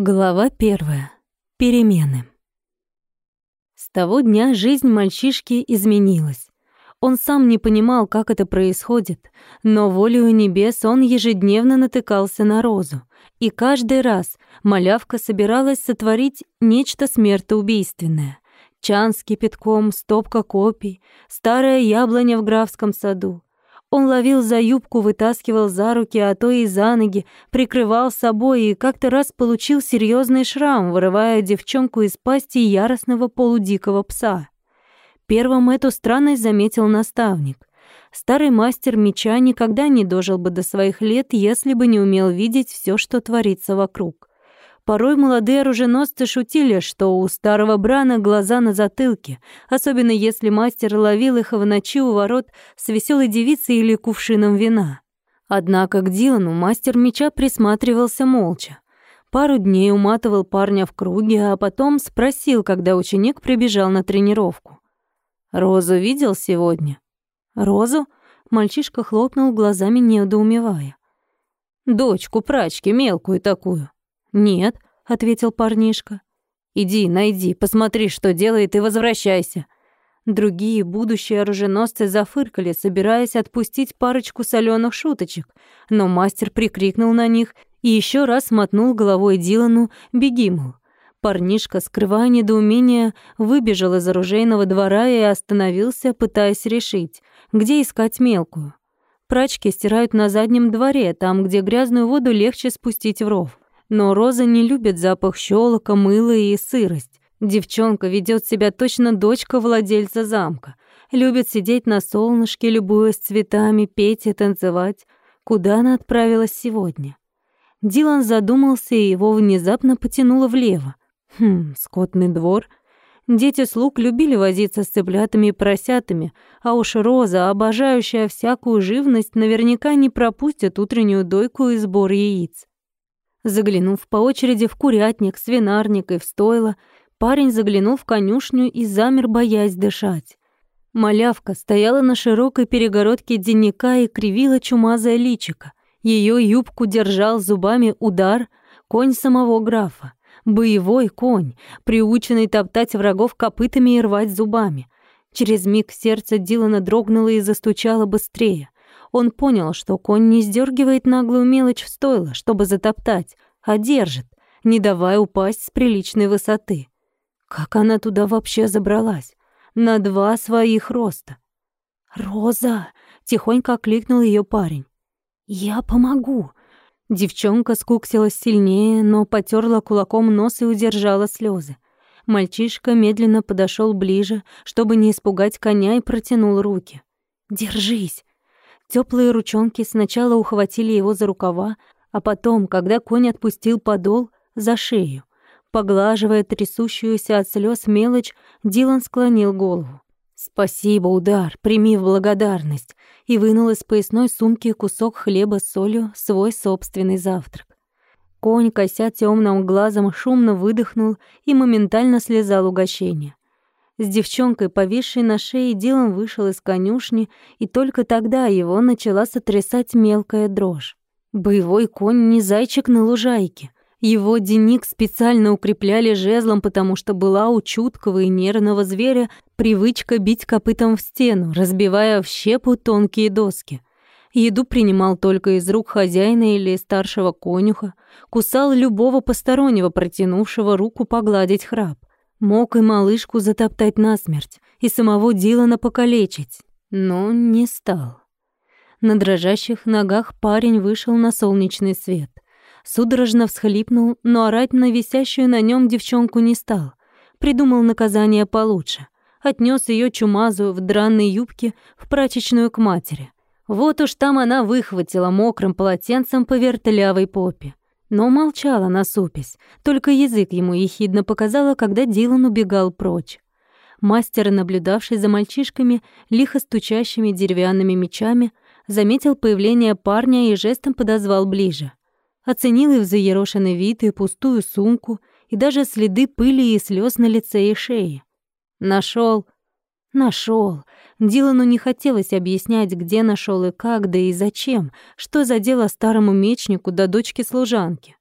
Глава первая. Перемены. С того дня жизнь мальчишки изменилась. Он сам не понимал, как это происходит, но волею небес он ежедневно натыкался на розу. И каждый раз малявка собиралась сотворить нечто смертоубийственное. Чан с кипятком, стопка копий, старая яблоня в графском саду, он ловил за юбку, вытаскивал за руки, а то и за ноги, прикрывал собой и как-то раз получил серьезный шрам, вырывая девчонку из пасти яростного полудикого пса. Первым эту странность заметил наставник. Старый мастер меча никогда не дожил бы до своих лет, если бы не умел видеть все, что творится вокруг. Порой молодые оруженосцы шутили, что у старого Брана глаза на затылке, особенно если мастер ловил их в ночи у ворот с веселой девицей или кувшином вина. Однако к Дилану мастер меча присматривался молча. Пару дней уматывал парня в круге, а потом спросил, когда ученик прибежал на тренировку. «Розу видел сегодня?» «Розу?» — мальчишка хлопнул глазами, недоумевая. «Дочку прачки, мелкую такую». «Нет», — ответил парнишка. «Иди, найди, посмотри, что делает, и возвращайся». Другие будущие оруженосцы зафыркали, собираясь отпустить парочку соленых шуточек, но мастер прикрикнул на них и еще раз мотнул головой Дилану «Беги, мол». Парнишка, скрывая недоумение, выбежал из оружейного двора и остановился, пытаясь решить, где искать мелкую. Прачки стирают на заднем дворе, там, где грязную воду легче спустить в ров. Но Роза не любит запах щелока, мыла и сырость. Девчонка ведет себя точно дочка владельца замка. Любит сидеть на солнышке, любуясь цветами, петь и танцевать. Куда она отправилась сегодня? Дилан задумался, и его внезапно потянуло влево. Хм, скотный двор. Дети слуг любили возиться с цыплятами и поросятами, а уж Роза, обожающая всякую живность, наверняка не пропустит утреннюю дойку и сбор яиц. Заглянув по очереди в курятник, свинарник и в стойло, парень заглянул в конюшню и замер, боясь дышать. Малявка стояла на широкой перегородке денника и кривила чумазое личико. Ее юбку держал зубами удар конь самого графа. Боевой конь, приученный топтать врагов копытами и рвать зубами. Через миг сердце Дилана дрогнуло и застучало быстрее. Он понял, что конь не сдергивает наглую мелочь в стойло, чтобы затоптать, а держит, не давая упасть с приличной высоты. Как она туда вообще забралась? На два своих роста. «Роза!» — тихонько окликнул ее парень. «Я помогу!» Девчонка скуксилась сильнее, но потерла кулаком нос и удержала слезы. Мальчишка медленно подошел ближе, чтобы не испугать коня, и протянул руки. «Держись!» Теплые ручонки сначала ухватили его за рукава, а потом, когда конь отпустил подол, за шею. Поглаживая трясущуюся от слез мелочь, Дилан склонил голову. «Спасибо, удар, прими в благодарность», и вынул из поясной сумки кусок хлеба с солью, свой собственный завтрак. Конь, кося темным глазом, шумно выдохнул и моментально слезал угощение. С девчонкой, повисшей на шее, Дилан вышел из конюшни, и только тогда его начала сотрясать мелкая дрожь. Боевой конь не зайчик на лужайке. Его денник специально укрепляли жезлом, потому что была у чуткого и нервного зверя привычка бить копытом в стену, разбивая в щепу тонкие доски. Еду принимал только из рук хозяина или старшего конюха, кусал любого постороннего, протянувшего руку погладить храп. Мог и малышку затоптать насмерть, и самого Дилана покалечить, но не стал. На дрожащих ногах парень вышел на солнечный свет. Судорожно всхлипнул, но орать на висящую на нем девчонку не стал. Придумал наказание получше. Отнес ее чумазую в дранной юбке в прачечную к матери. Вот уж там она выхватила мокрым полотенцем по вертлявой попе. Но молчала насупясь, только язык ему ехидно показала, когда Дилан убегал прочь. Мастер, наблюдавший за мальчишками, лихо стучащими деревянными мечами, заметил появление парня и жестом подозвал ближе. Оценил и взъерошенный вид, и пустую сумку, и даже следы пыли и слез на лице и шее. Нашел, Нашел. Дилану не хотелось объяснять, где нашел и как, да и зачем, что за дело старому мечнику до дочки служанки.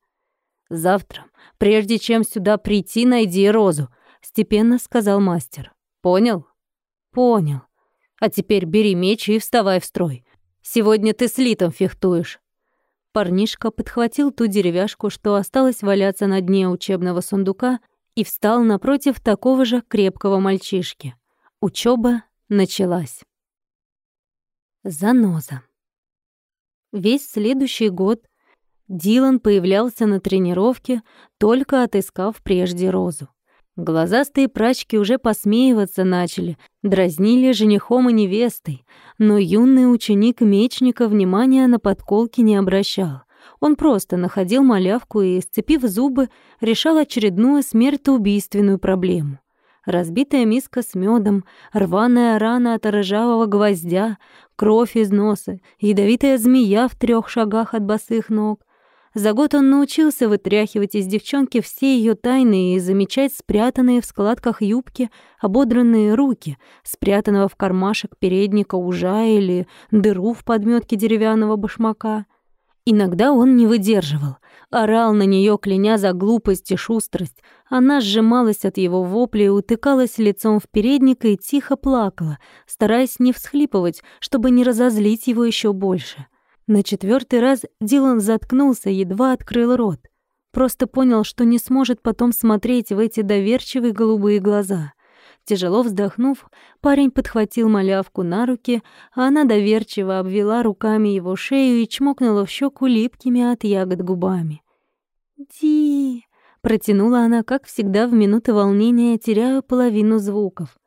Завтра, прежде чем сюда прийти, найди Розу, степенно сказал мастер. Понял? Понял. А теперь бери меч и вставай в строй. Сегодня ты с Литом фехтуешь. Парнишка подхватил ту деревяшку, что осталось валяться на дне учебного сундука, и встал напротив такого же крепкого мальчишки. Учеба началась. Заноза. Весь следующий год Дилан появлялся на тренировке, только отыскав прежде Розу. Глазастые прачки уже посмеиваться начали, дразнили женихом и невестой, но юный ученик мечника внимания на подколки не обращал. Он просто находил малявку и, сцепив зубы, решал очередную смертоубийственную проблему. Разбитая миска с медом, рваная рана от ржавого гвоздя, кровь из носа, ядовитая змея в трех шагах от босых ног. За год он научился вытряхивать из девчонки все ее тайны и замечать спрятанные в складках юбки ободранные руки, спрятанного в кармашек передника ужа или дыру в подметке деревянного башмака. Иногда он не выдерживал, орал на нее, кляня за глупость и шустрость. Она сжималась от его вопли и утыкалась лицом в передник и тихо плакала, стараясь не всхлипывать, чтобы не разозлить его еще больше. На четвертый раз Дилан заткнулся, едва открыл рот. Просто понял, что не сможет потом смотреть в эти доверчивые голубые глаза. Тяжело вздохнув, парень подхватил малявку на руки, а она доверчиво обвела руками его шею и чмокнула в щеку липкими от ягод губами. «Ди!» — протянула она, как всегда в минуты волнения, теряя половину звуков.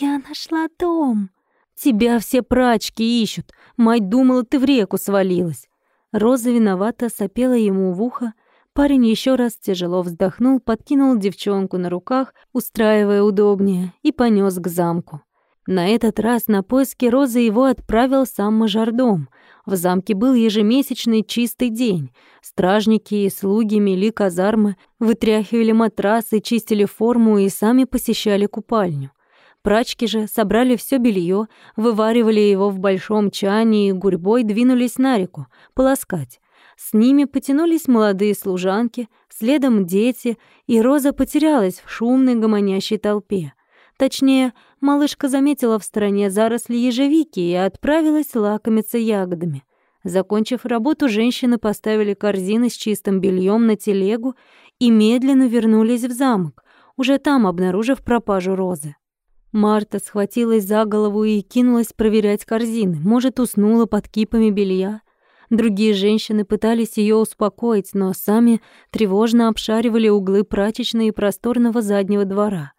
«Я нашла дом!» «Тебя все прачки ищут. Мать думала, ты в реку свалилась». Роза виновато сопела ему в ухо, Парень еще раз тяжело вздохнул, подкинул девчонку на руках, устраивая удобнее, и понес к замку. На этот раз на поиски Розы его отправил сам мажордом. В замке был ежемесячный чистый день. Стражники и слуги мели казармы, вытряхивали матрасы, чистили форму и сами посещали купальню. Прачки же собрали все белье, вываривали его в большом чане и гурьбой двинулись на реку, полоскать. С ними потянулись молодые служанки, следом дети, и Роза потерялась в шумной гомонящей толпе. Точнее, малышка заметила в стороне заросли ежевики и отправилась лакомиться ягодами. Закончив работу, женщины поставили корзины с чистым бельем на телегу и медленно вернулись в замок, уже там обнаружив пропажу Розы. Марта схватилась за голову и кинулась проверять корзины. Может, уснула под кипами белья. Другие женщины пытались ее успокоить, но сами тревожно обшаривали углы прачечной и просторного заднего двора.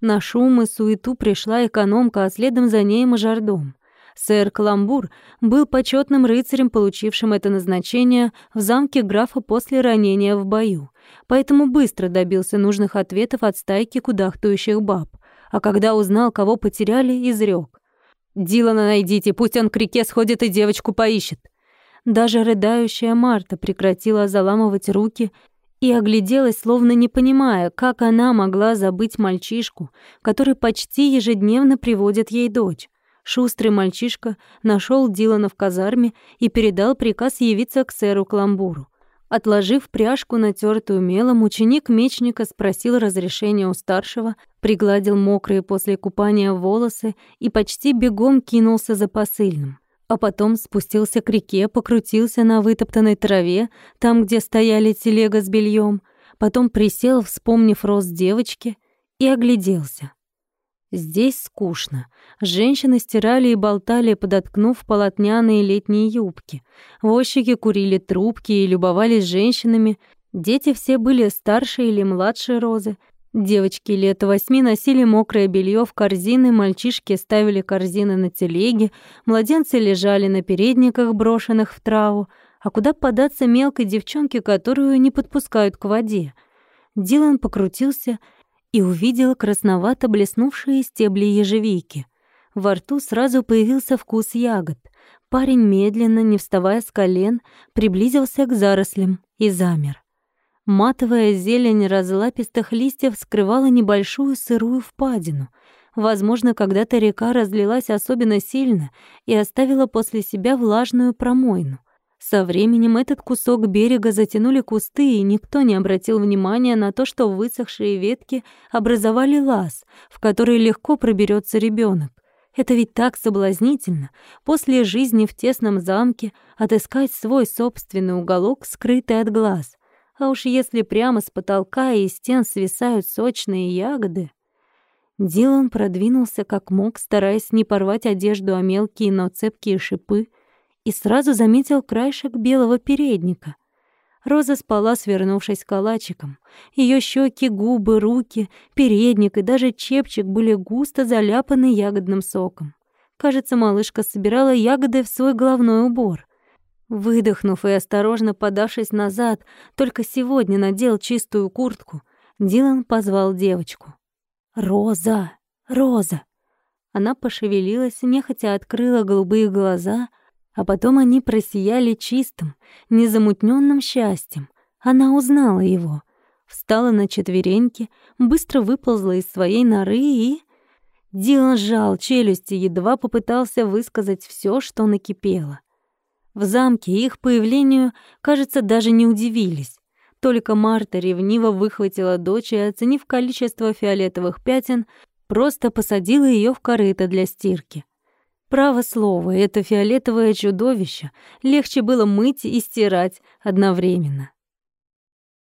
На шум и суету пришла экономка, а следом за ней мажордом. Сэр Каламбур был почетным рыцарем, получившим это назначение в замке графа после ранения в бою, поэтому быстро добился нужных ответов от стайки кудахтающих баб, а когда узнал, кого потеряли, изрек. «Дилана найдите, пусть он к реке сходит и девочку поищет». Даже рыдающая Марта прекратила заламывать руки и огляделась, словно не понимая, как она могла забыть мальчишку, который почти ежедневно приводит ей дочь. Шустрый мальчишка нашел Дилана в казарме и передал приказ явиться к сэру Кламбуру. Отложив пряжку, натертую мелом, ученик мечника спросил разрешения у старшего, пригладил мокрые после купания волосы и почти бегом кинулся за посыльным а потом спустился к реке, покрутился на вытоптанной траве, там, где стояли телега с бельем, потом присел, вспомнив рост девочки, и огляделся. Здесь скучно. Женщины стирали и болтали, подоткнув полотняные летние юбки. Возчики курили трубки и любовались женщинами. Дети все были старше или младше Розы, Девочки лет восьми носили мокрое белье в корзины, мальчишки ставили корзины на телеге, младенцы лежали на передниках, брошенных в траву. А куда податься мелкой девчонке, которую не подпускают к воде? Дилан покрутился и увидел красновато блеснувшие стебли ежевики. Во рту сразу появился вкус ягод. Парень медленно, не вставая с колен, приблизился к зарослям и замер. Матовая зелень разлапистых листьев скрывала небольшую сырую впадину. Возможно, когда-то река разлилась особенно сильно и оставила после себя влажную промойну. Со временем этот кусок берега затянули кусты, и никто не обратил внимания на то, что высохшие ветки образовали лаз, в который легко проберется ребенок. Это ведь так соблазнительно после жизни в тесном замке отыскать свой собственный уголок, скрытый от глаз. А уж если прямо с потолка и стен свисают сочные ягоды... Дилан продвинулся как мог, стараясь не порвать одежду о мелкие, но цепкие шипы, и сразу заметил краешек белого передника. Роза спала, свернувшись калачиком. Ее щеки, губы, руки, передник и даже чепчик были густо заляпаны ягодным соком. Кажется, малышка собирала ягоды в свой головной убор. Выдохнув и осторожно подавшись назад, только сегодня надел чистую куртку, Дилан позвал девочку. «Роза! Роза!» Она пошевелилась, нехотя открыла голубые глаза, а потом они просияли чистым, незамутненным счастьем. Она узнала его, встала на четвереньки, быстро выползла из своей норы и... Дилан сжал челюсти, едва попытался высказать все, что накипело. В замке их появлению, кажется, даже не удивились. Только Марта ревниво выхватила дочь и, оценив количество фиолетовых пятен, просто посадила ее в корыто для стирки. Право слово, это фиолетовое чудовище легче было мыть и стирать одновременно.